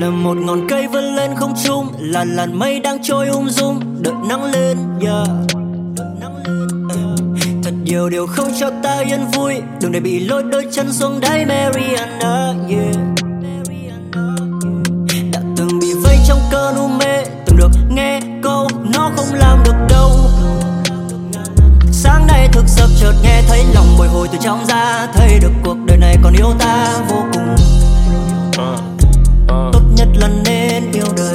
là một ngọn cây vươn lên không trung, là làn mây đang trôi um dung Đợt nắng lên yeah. thật nhiều điều không cho ta yên vui. Đừng để bị lôi đôi chân xuống đáy Mariana, yeah. Chợt nghe thấy lòng bồi hồi từ trong ra thấy được cuộc đời này còn yêu ta vô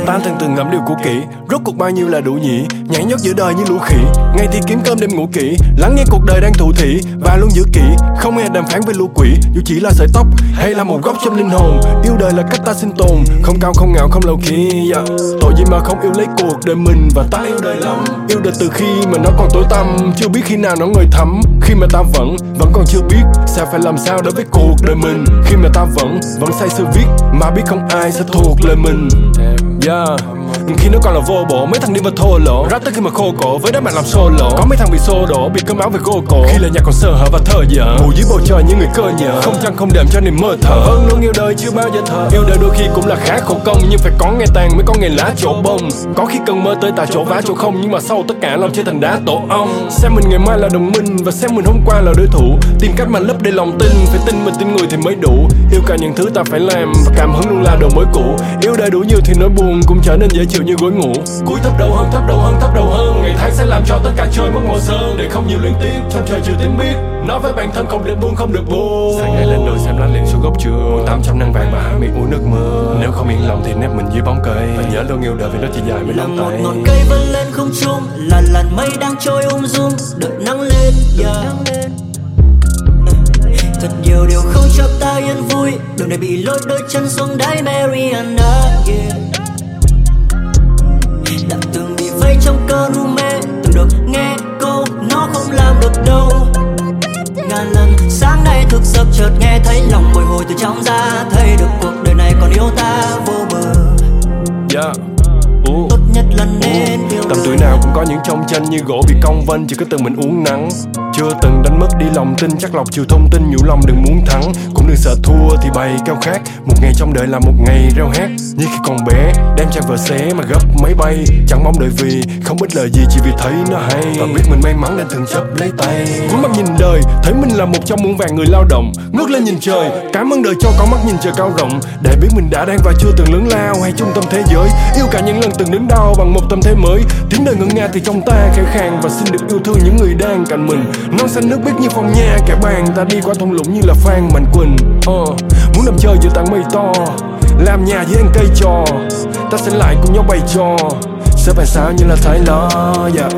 Tan Ta từng từng ngẫm điều cũ kỹ. Rốt cuộc bao nhiêu là đủ nhỉ? Nhảy nhót giữa đời như lũ khỉ. Ngày thì kiếm cơm đêm ngủ kỹ. Lắng nghe cuộc đời đang thụ thị Và luôn giữ kỹ. Không nghe đàm phán với lũ quỷ. Dù chỉ là sợi tóc Hay là một góc trong linh hồn. Yêu đời là cách ta sinh tồn. Không cao, không ngạo, không lâu khi yeah. Dạ. Tội gì mà không yêu lấy cuộc đời mình Và ta yêu đời lắm. Yêu đời từ khi mà nó còn tối tăm. Chưa biết khi nào nó ngời thắm. Khi mà ta vẫn Vẫn còn chưa biết sẽ phải làm sao đối với cuộc đời mình. Khi mà ta vẫn Vẫn say sưa viết. Mà biết không ai sẽ thuộc lời mình. Yeah Yeah. Khi nó còn là vô bổ mấy thằng đi vào thô lỗ. Rap tới khi mà khô cổ với đám bạn làm solo có mấy thằng bị xô đổ bị cơm áo về gô cổ. Khi là nhạc còn sơ hở và thơ dở. Ngủ dưới bầu trời như người cơ nhở. Không chăng không đệm cho niềm mơ thở. Vâng luôn yêu đời chưa bao giờ thở. Yêu đời đôi khi cũng là khá khổ công nhưng phải có ngày tàn mới có ngày lá chỗ bông. Có khi cần mơ tới tại chỗ vá chỗ không nhưng mà sau tất cả làm chơi thành đá tổ ong. Xem mình ngày mai là đồng minh và xem mình hôm qua là đối thủ. Tìm cách mà lấp đầy lòng tin phải tin mình tin người thì mới đủ. Yêu cả những thứ ta phải làm và cảm hứng luôn là đồ mới cũ. Yêu đời đủ nhiều thì nỗi buồn cũng trở nên dễ chịu như gối ngủ. Cúi thấp đầu hơn thấp đầu hơn thấp đầu hơn. Ngày tháng sẽ làm cho tất cả trời mất màu sơn để không nhiều luyến tiếc trong trời chưa tiếng biết. Nói với bản thân không được buông không được buông. Sáng ngày lên đồi xem lá liền xuống gốc trường tám trăm nắng vàng và hạ miệng uống nước mưa nếu không yên lòng thì nép mình dưới bóng cây. Và nhớ luôn yêu đời vì nó chỉ dài mấy năm một tay. ngọn cây vươn lên không trung làn làn mây đang trôi ung dung đợi nắng lên yeah. thật nhiều điều không cho ta yên vui. Đừng để bị lôi đôi chân xuống đáy Mariana yeah trong cơn ru mê. Từng được nghe câu, nó không làm được đâu. Ngàn lần, sáng nay thức giấc chợt nghe thấy lòng bồi hồi từ trong ra thấy cũng có những trong tranh như gỗ bị cong vênh, Chỉ có từng mình uống nắng. Chưa từng đánh mất đi lòng tin, Chắc lọc chiều thông tin, nhủ lòng đừng muốn thắng. Cũng đừng sợ thua thì bày cao khác Một ngày trong đời là một ngày reo hát Như khi còn bé đem trang vợ xé mà gấp máy bay, Chẳng mong đợi vì không biết lời gì, chỉ vì thấy nó hay. Và biết mình may mắn nên thường chấp lấy tay. Cuốn mắt nhìn đời, thấy mình là một trong muôn vàng người lao động. Ngước lên nhìn trời, cảm ơn đời cho có mắt nhìn trời cao rộng. Để biết mình đã đang và chưa từng lớn lao hay trung tâm thế giới. Yêu cả những lần từng đứng đau bằng một tâm thế mới. Tiếng đời ngân nga từ trong ta khẽ khàng Và xin được yêu thương những người đang cạnh mình. Non xanh nước biếc như phong nha kẻ bàn Ta đi qua thung lũng như là Phan Mạnh Quỳnh. Uh, Muốn nằm chơi giữa tảng mây to Làm nhà dưới ăn cây trò. Ta sẽ lại cùng nhau bày trò Sẽ bàn sao như là Thái Lo yeah.